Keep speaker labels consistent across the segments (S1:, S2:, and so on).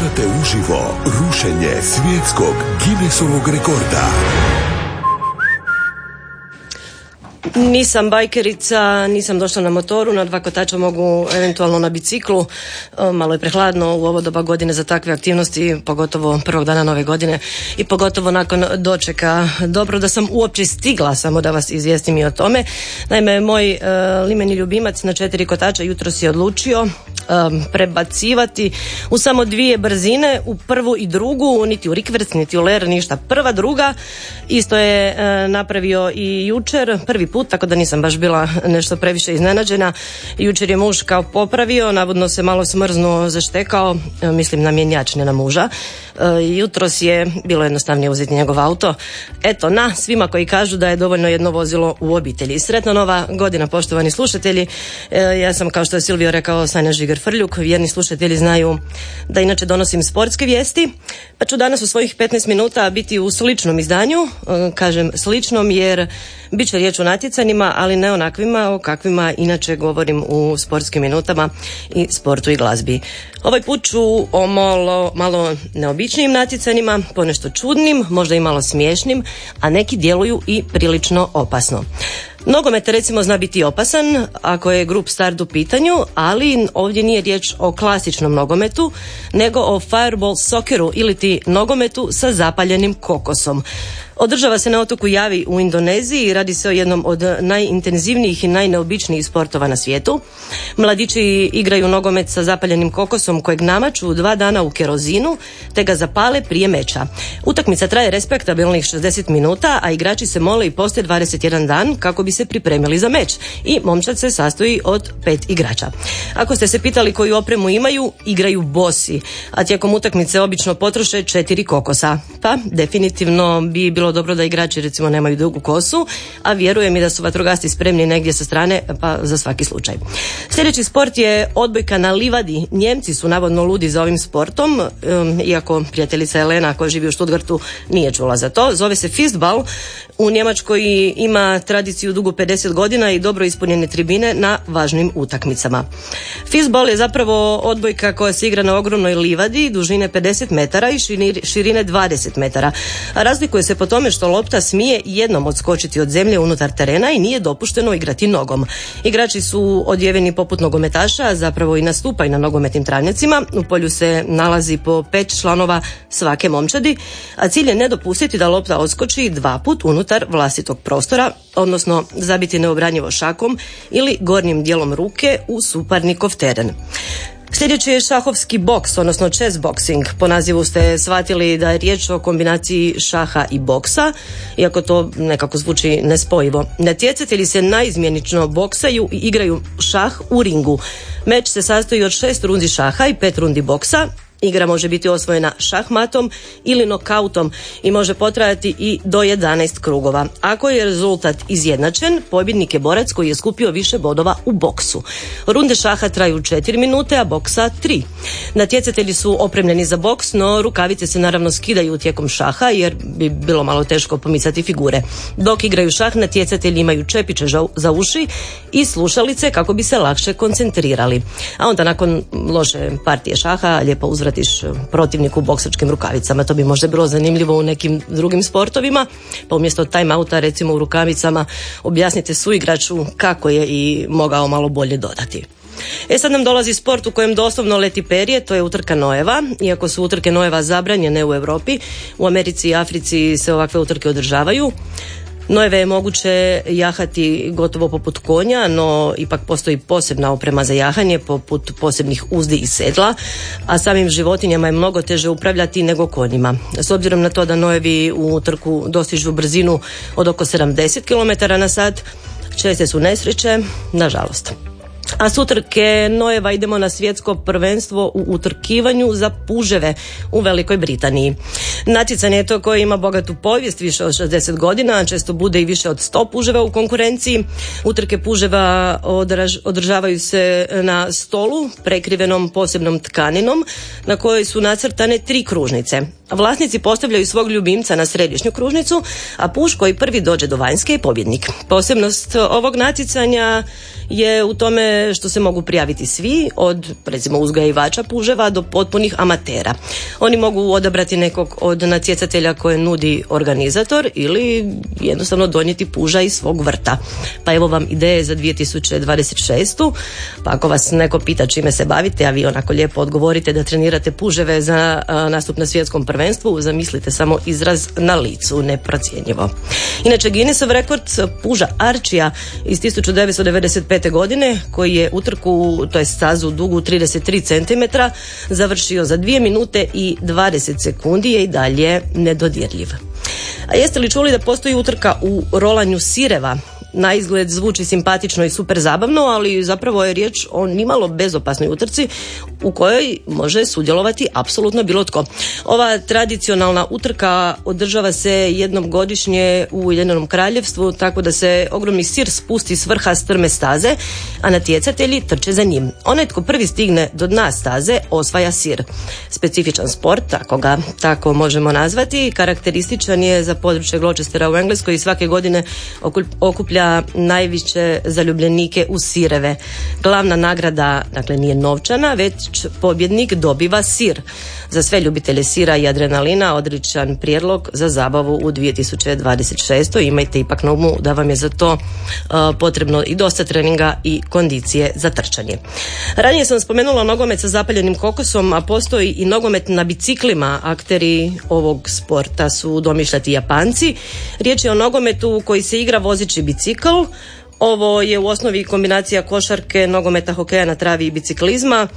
S1: Slušate uživo rušenje svjetskog Guinnessovog rekorda.
S2: Nisam bajkerica, nisam došla na motoru, na dva kotača mogu eventualno na biciklu. E, malo je prehladno u ovo doba godine za takve aktivnosti, pogotovo prvog dana nove godine i pogotovo nakon dočeka. Dobro da sam uopće stigla, samo da vas izvijestim i o tome. Naime, moj uh, limeni ljubimac na četiri kotača jutro si odlučio um, prebacivati u samo dvije brzine, u prvu i drugu, niti u rikverc, niti u ler, ništa. Prva, druga, isto je uh, napravio i jučer, prvi put, tako da nisam baš bila nešto previše iznenađena. Jučer je muž kao popravio, navodno se malo smrznuo, zaštekao, uh, mislim na mjenjač, ne na muža. Uh, jutros je bilo jednostavnije uzeti njegov auto. Eto, na svima koji kažu da je dovoljno jedno vozilo u obitelji. Sretno nova godina, poštovani slušatelji. Ja sam, kao što je Silvio rekao, Sanja Žigar Frljuk, vjerni slušatelji znaju da inače donosim sportske vijesti, pa ću danas u svojih 15 minuta biti u sličnom izdanju, e, kažem sličnom jer bit će riječ o natjecanjima, ali ne onakvima o kakvima inače govorim u sportskim minutama i sportu i glazbi. Ovaj put ću o malo, malo neobičnijim natjecanjima, ponešto čudnim, možda i malo smiješnim, a neki djeluju i prilično opasno. Nogomet recimo zna biti opasan ako je grup start u pitanju, ali ovdje nije riječ o klasičnom nogometu, nego o fireball socceru ili ti nogometu sa zapaljenim kokosom. Održava se na otoku Javi u Indoneziji i radi se o jednom od najintenzivnijih i najneobičnijih sportova na svijetu. Mladići igraju nogomet sa zapaljenim kokosom kojeg namaču dva dana u kerozinu te ga zapale prije meča. Utakmica traje respektabilnih 60 minuta, a igrači se mole i postoje 21 dan kako bi se pripremili za meč i momčad se sastoji od pet igrača. Ako ste se pitali koju opremu imaju, igraju bosi, a tijekom utakmice obično potroše četiri kokosa. Pa definitivno bi bilo dobro da igrači recimo nemaju dugu kosu, a vjerujem i da su vatrogasci spremni negdje sa strane pa za svaki slučaj. Sljedeći sport je odbojka na livadi. Njemci su navodno ludi za ovim sportom, iako prijateljica Elena koja živi u Stuttgartu nije čula za to. Zove se fistball. U Njemačkoj ima tradiciju dugu 50 godina i dobro ispunjene tribine na važnim utakmicama. Fistball je zapravo odbojka koja se igra na ogromnoj livadi, dužine 50 metara i širine 20 metara. Razlikuje se po tome što lopta smije jednom odskočiti od zemlje unutar terena i nije dopušteno igrati nogom. Igrači su odjeveni poput nogometaša, zapravo i nastupaju na nogometnim travnjacima. U polju se nalazi po pet članova svake momčadi, a cilj je ne dopustiti da lopta odskoči dva put unutar vlastitog prostora, odnosno zabiti neobranjivo šakom ili gornjim dijelom ruke u suparnikov teren. Sljedeći je šahovski boks, odnosno chess boxing. Po nazivu ste shvatili da je riječ o kombinaciji šaha i boksa, iako to nekako zvuči nespojivo. Natjecatelji se naizmjenično boksaju i igraju šah u ringu. Meč se sastoji od šest rundi šaha i pet rundi boksa, Igra može biti osvojena šahmatom ili nokautom i može potrajati i do 11 krugova. Ako je rezultat izjednačen, pobjednik je borac koji je skupio više bodova u boksu. Runde šaha traju 4 minute, a boksa 3. Natjecatelji su opremljeni za boks, no rukavice se naravno skidaju tijekom šaha jer bi bilo malo teško pomicati figure. Dok igraju šah, natjecatelji imaju čepiće za uši i slušalice kako bi se lakše koncentrirali. A onda nakon loše partije šaha lijepo uzvrat uzvratiš e, protivniku u boksačkim rukavicama. To bi možda bilo zanimljivo u nekim drugim sportovima. Pa umjesto time outa recimo u rukavicama objasnite su igraču kako je i mogao malo bolje dodati. E sad nam dolazi sport u kojem doslovno leti perje, to je utrka nojeva. Iako su utrke nojeva zabranjene u Europi, u Americi i Africi se ovakve utrke održavaju. Nojeve je moguće jahati gotovo poput konja, no ipak postoji posebna oprema za jahanje poput posebnih uzdi i sedla, a samim životinjama je mnogo teže upravljati nego konjima. S obzirom na to da nojevi u trku dostižu brzinu od oko 70 km na sat, česte su nesreće, nažalost. A s utrke Nojeva idemo na svjetsko prvenstvo u utrkivanju za puževe u Velikoj Britaniji. Natjecanje je to koje ima bogatu povijest više od 60 godina, često bude i više od 100 puževa u konkurenciji. Utrke puževa održavaju se na stolu prekrivenom posebnom tkaninom na kojoj su nacrtane tri kružnice. Vlasnici postavljaju svog ljubimca na središnju kružnicu, a puš koji prvi dođe do vanjske je pobjednik. Posebnost ovog natjecanja je u tome što se mogu prijaviti svi, od recimo uzgajivača puževa do potpunih amatera. Oni mogu odabrati nekog od natjecatelja koje nudi organizator ili jednostavno donijeti puža iz svog vrta. Pa evo vam ideje za 2026. Pa ako vas neko pita čime se bavite, a vi onako lijepo odgovorite da trenirate puževe za nastup na svjetskom prvenstvu, zamislite samo izraz na licu, neprocjenjivo. Inače, Guinnessov rekord puža Arčija iz 1995. godine, koji je utrku, to je stazu dugu 33 cm, završio za 2 minute i 20 sekundi je i dalje nedodirljiv. A jeste li čuli da postoji utrka u rolanju sireva? na izgled zvuči simpatično i super zabavno, ali zapravo je riječ o nimalo bezopasnoj utrci u kojoj može sudjelovati apsolutno bilo tko. Ova tradicionalna utrka održava se jednom godišnje u Ujedinjenom kraljevstvu, tako da se ogromni sir spusti s vrha strme staze, a natjecatelji trče za njim. Onaj tko prvi stigne do dna staze osvaja sir. Specifičan sport, ako ga tako možemo nazvati, karakterističan je za područje Gloucestera u Engleskoj i svake godine okuplja najviše zaljubljenike u sireve. Glavna nagrada, dakle nije novčana, već pobjednik dobiva sir. Za sve ljubitelje sira i adrenalina odličan prijedlog za zabavu u 2026. Imajte ipak na umu da vam je za to uh, potrebno i dosta treninga i kondicije za trčanje. Ranije sam spomenula nogomet sa zapaljenim kokosom, a postoji i nogomet na biciklima. Akteri ovog sporta su domišljati Japanci. Riječ je o nogometu koji se igra vozići bicikl, ovo je u osnovi kombinacija košarke, nogometa, hokeja na travi i biciklizma.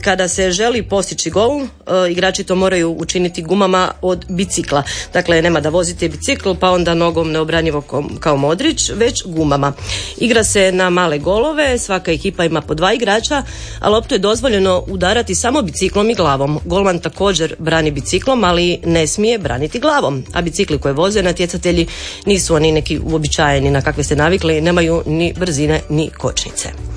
S2: kada se želi postići gol, e, igrači to moraju učiniti gumama od bicikla. Dakle, nema da vozite bicikl pa onda nogom neobranjivo kao modrić, već gumama. Igra se na male golove, svaka ekipa ima po dva igrača, a loptu je dozvoljeno udarati samo biciklom i glavom. Golman također brani biciklom, ali ne smije braniti glavom. A bicikli koje voze natjecatelji nisu oni neki uobičajeni na kakve ste navikli, nemaju ni brzine ni kočnice.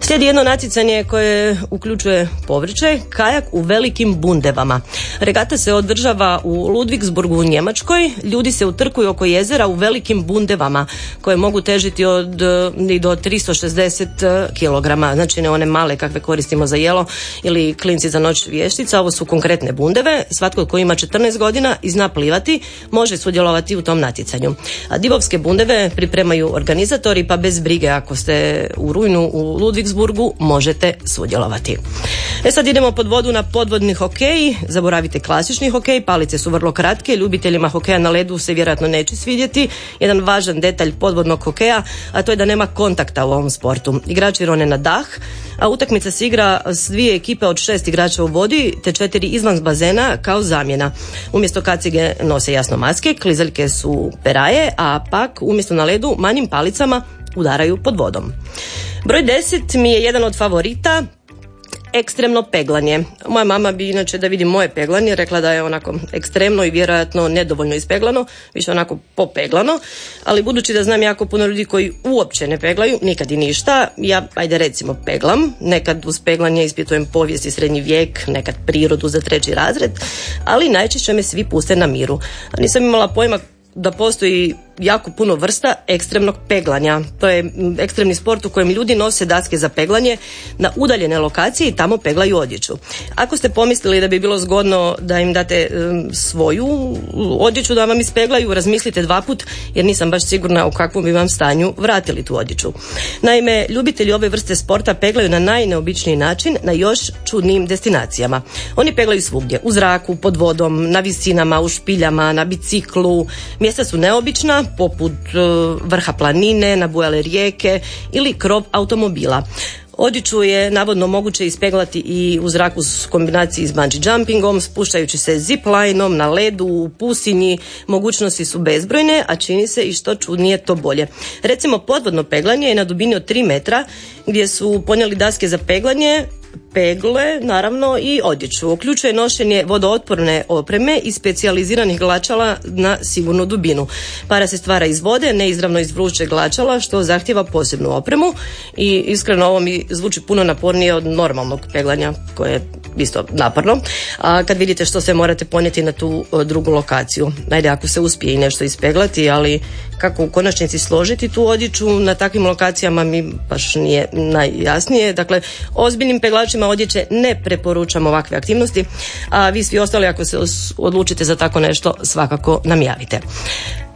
S2: Slijedi jedno natjecanje koje uključuje povrće, kajak u velikim bundevama. Regata se održava u Ludvigsburgu u Njemačkoj. Ljudi se utrkuju oko jezera u velikim bundevama koje mogu težiti od i do 360 kg. Znači ne one male kakve koristimo za jelo ili klinci za noć vještica. Ovo su konkretne bundeve. Svatko koji ima 14 godina i zna plivati može sudjelovati u tom natjecanju. A divovske bundeve pripremaju organizatori pa bez brige ako ste u rujnu u Ludvigsburgu možete sudjelovati. E sad idemo pod vodu na podvodni hokej. Zaboravite klasični hokej, palice su vrlo kratke, ljubiteljima hokeja na ledu se vjerojatno neće svidjeti. Jedan važan detalj podvodnog hokeja, a to je da nema kontakta u ovom sportu. Igrači rone na dah, a utakmica se igra s dvije ekipe od šest igrača u vodi te četiri izvan bazena kao zamjena. Umjesto kacige nose jasno maske, klizaljke su peraje, a pak umjesto na ledu manjim palicama udaraju pod vodom. Broj 10 mi je jedan od favorita, ekstremno peglanje. Moja mama bi inače da vidi moje peglanje rekla da je onako ekstremno i vjerojatno nedovoljno ispeglano, više onako popeglano, ali budući da znam jako puno ljudi koji uopće ne peglaju, nikad i ništa, ja ajde recimo peglam, nekad uz peglanje ispitujem povijest i srednji vijek, nekad prirodu za treći razred, ali najčešće me svi puste na miru. Nisam imala pojma da postoji jako puno vrsta ekstremnog peglanja. To je ekstremni sport u kojem ljudi nose daske za peglanje na udaljene lokacije i tamo peglaju odjeću. Ako ste pomislili da bi bilo zgodno da im date svoju odjeću da vam ispeglaju, razmislite dva put jer nisam baš sigurna u kakvom bi vam stanju vratili tu odjeću. Naime, ljubitelji ove vrste sporta peglaju na najneobičniji način na još čudnijim destinacijama. Oni peglaju svugdje, u zraku, pod vodom, na visinama, u špiljama, na biciklu. Mjesta su neobična, poput e, vrha planine, nabujale rijeke ili krov automobila. Odjeću je navodno moguće ispeglati i u zraku s kombinaciji s bungee jumpingom, spuštajući se ziplinom na ledu, u pusinji, mogućnosti su bezbrojne, a čini se i što čudnije to bolje. Recimo podvodno peglanje je na dubini od 3 metra gdje su ponijeli daske za peglanje pegle, naravno i odjeću. Uključuje nošenje vodootporne opreme i specijaliziranih glačala na sigurnu dubinu. Para se stvara iz vode, neizravno iz vrućeg glačala, što zahtjeva posebnu opremu i iskreno ovo mi zvuči puno napornije od normalnog peglanja koje je isto naporno. A kad vidite što se morate ponijeti na tu e, drugu lokaciju. Najde ako se uspije i nešto ispeglati, ali kako u konačnici složiti tu odjeću na takvim lokacijama mi baš nije najjasnije. Dakle, ozbiljnim peglačima odjeće ne preporučam ovakve aktivnosti, a vi svi ostali ako se odlučite za tako nešto svakako nam javite.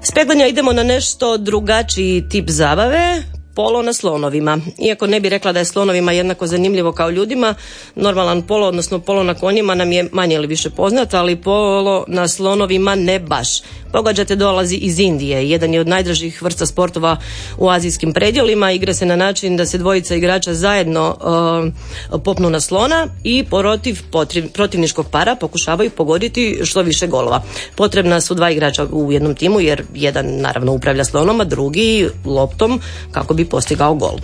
S2: S idemo na nešto drugačiji tip zabave, polo na slonovima. Iako ne bi rekla da je slonovima jednako zanimljivo kao ljudima, normalan polo, odnosno polo na konjima nam je manje ili više poznat, ali polo na slonovima ne baš. Pogađate dolazi iz Indije, jedan je od najdražih vrsta sportova u azijskim predjelima, igra se na način da se dvojica igrača zajedno uh, popnu na slona i protiv protivničkog para pokušavaju pogoditi što više golova. Potrebna su dva igrača u jednom timu jer jedan naravno upravlja slonom, a drugi loptom kako bi postigao gol.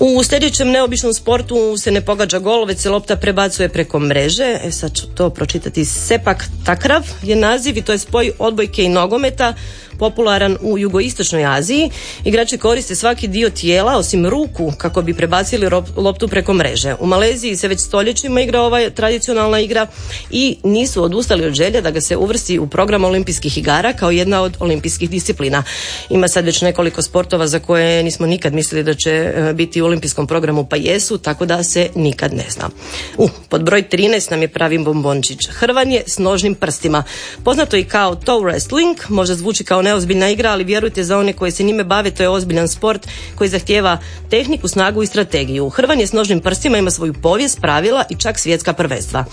S2: U sljedećem neobičnom sportu se ne pogađa gol, već se lopta prebacuje preko mreže. E sad ću to pročitati. Sepak takrav je naziv i to je spoj odbojke i nogometa popularan u jugoistočnoj Aziji. Igrači koriste svaki dio tijela osim ruku kako bi prebacili loptu preko mreže. U Maleziji se već stoljećima igra ova tradicionalna igra i nisu odustali od želje da ga se uvrsti u program olimpijskih igara kao jedna od olimpijskih disciplina. Ima sad već nekoliko sportova za koje nismo nikad mislili da će e, biti u olimpijskom programu pa jesu, tako da se nikad ne zna. U, pod broj 13 nam je pravi bombončić. Hrvanje s nožnim prstima. Poznato i kao toe wrestling, može zvuči kao neozbiljna igra, ali vjerujte za one koji se njime bave, to je ozbiljan sport koji zahtjeva tehniku, snagu i strategiju. Hrvanje s nožnim prstima ima svoju povijest, pravila i čak svjetska prvenstva.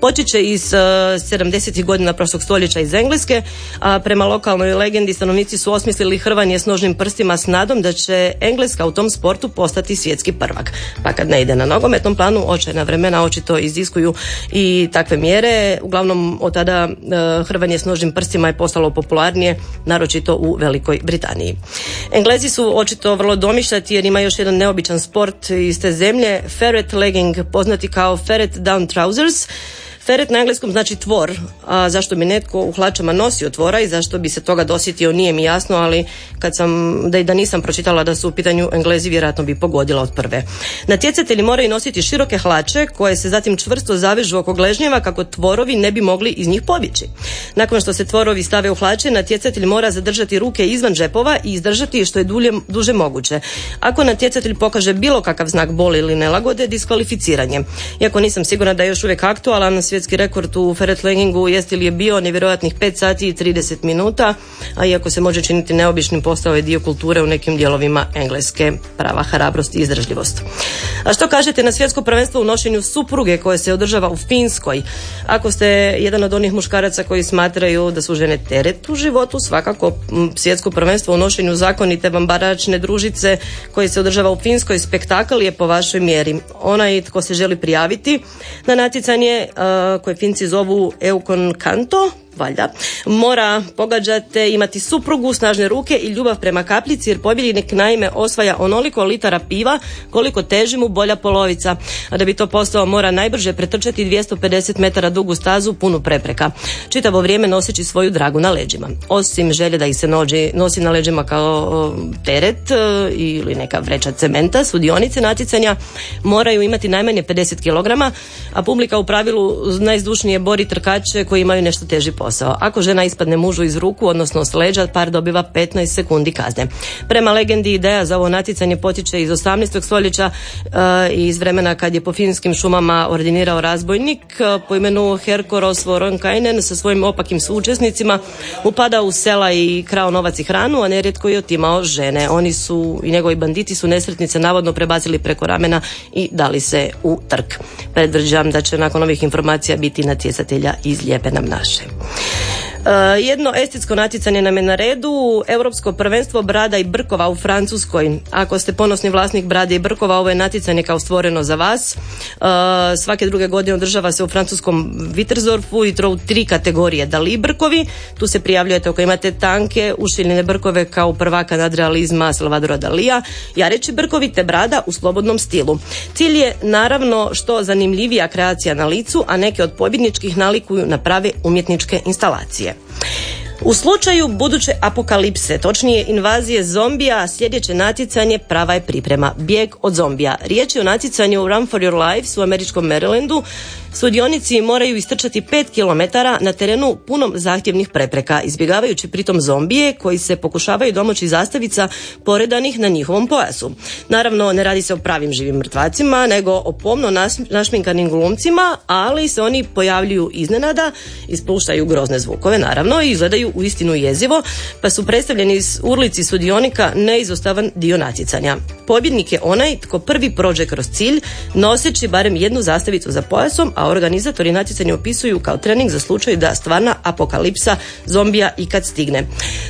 S2: Počet će iz uh, 70. godina prošlog stoljeća iz Engleske, a prema lokalnoj legendi stanovnici su osmislili hrvanje s nožnim prstima s nadom da će Engleska u tom sportu postati svjetski prvak. Pa kad ne ide na nogometnom planu, očajna vremena očito iziskuju i takve mjere. Uglavnom od tada uh, hrvanje s nožnim prstima je postalo popularnije, naročito u Velikoj Britaniji. Englezi su očito vrlo domišljati jer ima još jedan neobičan sport iz te zemlje, ferret legging, poznati kao ferret down trousers, Feret na engleskom znači tvor, a zašto bi netko u hlačama nosio tvora i zašto bi se toga dosjetio nije mi jasno, ali kad sam, da i da nisam pročitala da su u pitanju englezi, vjerojatno bi pogodila od prve. Natjecatelji moraju nositi široke hlače koje se zatim čvrsto zavežu oko gležnjeva kako tvorovi ne bi mogli iz njih pobjeći. Nakon što se tvorovi stave u hlače, natjecatelj mora zadržati ruke izvan džepova i izdržati što je dulje, duže moguće. Ako natjecatelj pokaže bilo kakav znak boli ili nelagode, diskvalificiranje. Iako nisam sigurna da je još uvijek aktualan, svjetski rekord u Feret Leggingu jeste li je bio nevjerojatnih 5 sati i 30 minuta, a iako se može činiti neobičnim postao je dio kulture u nekim dijelovima engleske prava hrabrost i izdržljivost. A što kažete na svjetsko prvenstvo u nošenju supruge koje se održava u Finskoj? Ako ste jedan od onih muškaraca koji smatraju da su žene teret u životu, svakako svjetsko prvenstvo u nošenju zakonite bambaračne družice koje se održava u Finskoj spektakl je po vašoj mjeri. Onaj tko se želi prijaviti na natjecanje koje Finci zovu Eukon Kanto, valjda, mora pogađate imati suprugu, snažne ruke i ljubav prema kapljici jer pobjednik naime osvaja onoliko litara piva koliko teži mu bolja polovica. A da bi to postao mora najbrže pretrčati 250 metara dugu stazu punu prepreka. Čitavo vrijeme noseći svoju dragu na leđima. Osim želje da ih se nođi, nosi na leđima kao teret e, ili neka vreća cementa, sudionice natjecanja moraju imati najmanje 50 kg, a publika u pravilu najzdušnije bori trkače koji imaju nešto teži posao. Ako žena ispadne mužu iz ruku, odnosno s leđa, par dobiva 15 sekundi kazne. Prema legendi ideja za ovo natjecanje potiče iz 18. stoljeća i iz vremena kad je po finskim šumama ordinirao razbojnik po imenu Herkoros Voronkainen sa svojim opakim suučesnicima upadao u sela i krao novac i hranu, a nerijetko je otimao žene. Oni su i njegovi banditi su nesretnice navodno prebacili preko ramena i dali se u trk. Predvrđam da će nakon ovih informacija biti natjecatelja iz Lijepe nam naše. Jedno estetsko natjecanje nam je na redu, Europsko prvenstvo brada i brkova u Francuskoj. Ako ste ponosni vlasnik brade i brkova, ovo je natjecanje kao stvoreno za vas. svake druge godine održava se u francuskom Wittersdorfu i to u tri kategorije. Dali brkovi, tu se prijavljujete ako imate tanke, ušiljene brkove kao prvaka nadrealizma Salvadora Dalija, jareći brkovi te brada u slobodnom stilu. Cilj je naravno što zanimljivija kreacija na licu, a neke od pobjedničkih nalikuju na prave umjetničke instalacije. U slučaju buduće apokalipse, točnije invazije zombija, sljedeće natjecanje prava je priprema. Bijeg od zombija. Riječ je o natjecanju Run for Your Life u američkom Marylandu Sudionici moraju istrčati 5 km na terenu punom zahtjevnih prepreka, izbjegavajući pritom zombije koji se pokušavaju domoći zastavica poredanih na njihovom pojasu. Naravno, ne radi se o pravim živim mrtvacima, nego o pomno našminkanim glumcima, ali se oni pojavljuju iznenada, ispuštaju grozne zvukove, naravno, i izgledaju u istinu jezivo, pa su predstavljeni iz urlici sudionika neizostavan dio natjecanja. Pobjednik je onaj tko prvi prođe kroz cilj, noseći barem jednu zastavicu za pojasom, a organizatori natjecanja opisuju kao trening za slučaj da stvarna apokalipsa zombija ikad stigne.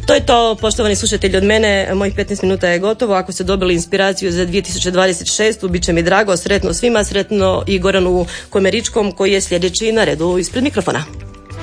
S2: To je to, poštovani slušatelji od mene, mojih 15 minuta je gotovo. Ako ste dobili inspiraciju za 2026. bit će mi drago, sretno svima, sretno i Goranu Komeričkom koji je sljedeći na redu ispred mikrofona.